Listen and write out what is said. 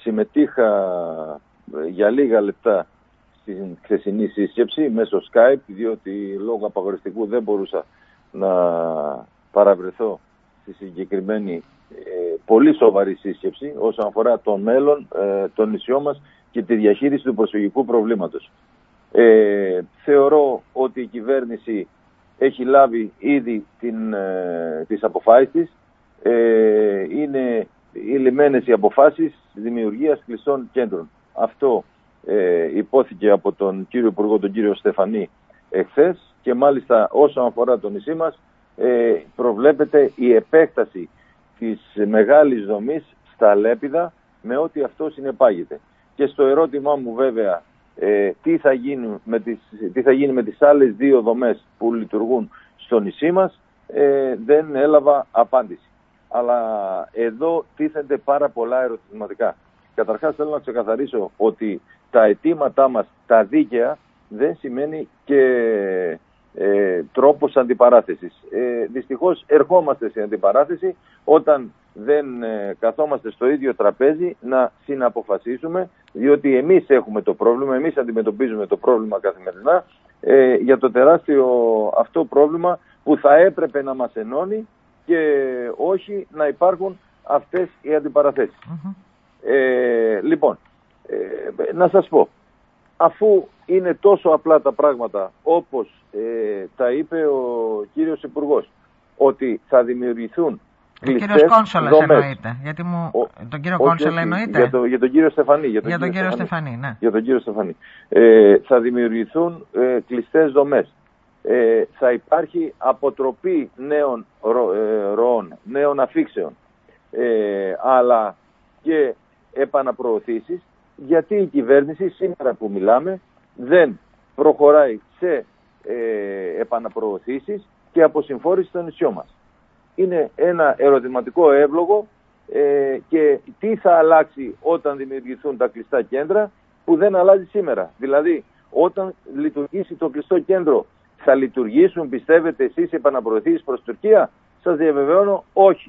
συμμετείχα ε, για λίγα λεπτά στην χθεσινή σύσκεψη μέσω Skype διότι λόγω απαγορευτικού δεν μπορούσα να παραβρεθώ στη συγκεκριμένη ε, πολύ σοβαρή σύσκεψη όσον αφορά το μέλλον ε, των νησιών μας και τη διαχείριση του προσφυγικού προβλήματος. Ε, θεωρώ ότι η κυβέρνηση έχει λάβει ήδη την, ε, τις αποφάσεις της. Ε, είναι λιμένες οι αποφάσεις δημιουργίας κλειστών κέντρων. Αυτό ε, υπόθηκε από τον κύριο Υπουργό, τον κύριο Στεφανή, εχθές και μάλιστα όσον αφορά το νησί μας ε, προβλέπεται η επέκταση της μεγάλης δομής στα Λέπιδα με ό,τι αυτό συνεπάγεται. Και στο ερώτημά μου βέβαια ε, τι, θα γίνει με τις, τι θα γίνει με τις άλλες δύο δομές που λειτουργούν στο νησί μας ε, δεν έλαβα απάντηση. Αλλά εδώ τίθενται πάρα πολλά ερωτηματικά. Καταρχάς θέλω να ξεκαθαρίσω ότι τα αιτήματά μας, τα δίκαια, δεν σημαίνει και ε, τρόπος αντιπαράθεσης. Ε, δυστυχώς ερχόμαστε σε αντιπαράθεση όταν δεν ε, καθόμαστε στο ίδιο τραπέζι να συναποφασίσουμε διότι εμείς έχουμε το πρόβλημα, εμείς αντιμετωπίζουμε το πρόβλημα καθημερινά ε, για το τεράστιο αυτό πρόβλημα που θα έπρεπε να μας ενώνει και όχι να υπάρχουν αυτές οι αντιπαραθεσεις Ε, λοιπόν, ε, να σας πω, αφού είναι τόσο απλά τα πράγματα όπως ε, τα είπε ο κύριος Υπουργός, ότι θα δημιουργηθούν ο κύριος Κόνσολας εννοείται. Γιατί μου... Ο... Τον κύριο Κόνσολα εννοείται. Για, το, για τον κύριο Στεφανή. Για τον, για τον κύριο, Στεφανή, ναι. Για τον κύριο Στεφανή. Ε, θα δημιουργηθούν ε, κλειστές δομές. Ε, θα υπάρχει αποτροπή νέων ρο, ε, ροών, νέων αφήξεων, ε, αλλά και επαναπροωθήσεις, γιατί η κυβέρνηση σήμερα που μιλάμε δεν προχωράει σε ε, επαναπροωθήσεις και αποσυμφόρηση στο νησιό μας είναι ένα ερωτηματικό εύλογο ε, και τι θα αλλάξει όταν δημιουργηθούν τα κλειστά κέντρα που δεν αλλάζει σήμερα. Δηλαδή, όταν λειτουργήσει το κλειστό κέντρο, θα λειτουργήσουν, πιστεύετε εσείς, οι επαναπροωθήσεις προς Τουρκία; Σας διαβεβαιώνω, όχι.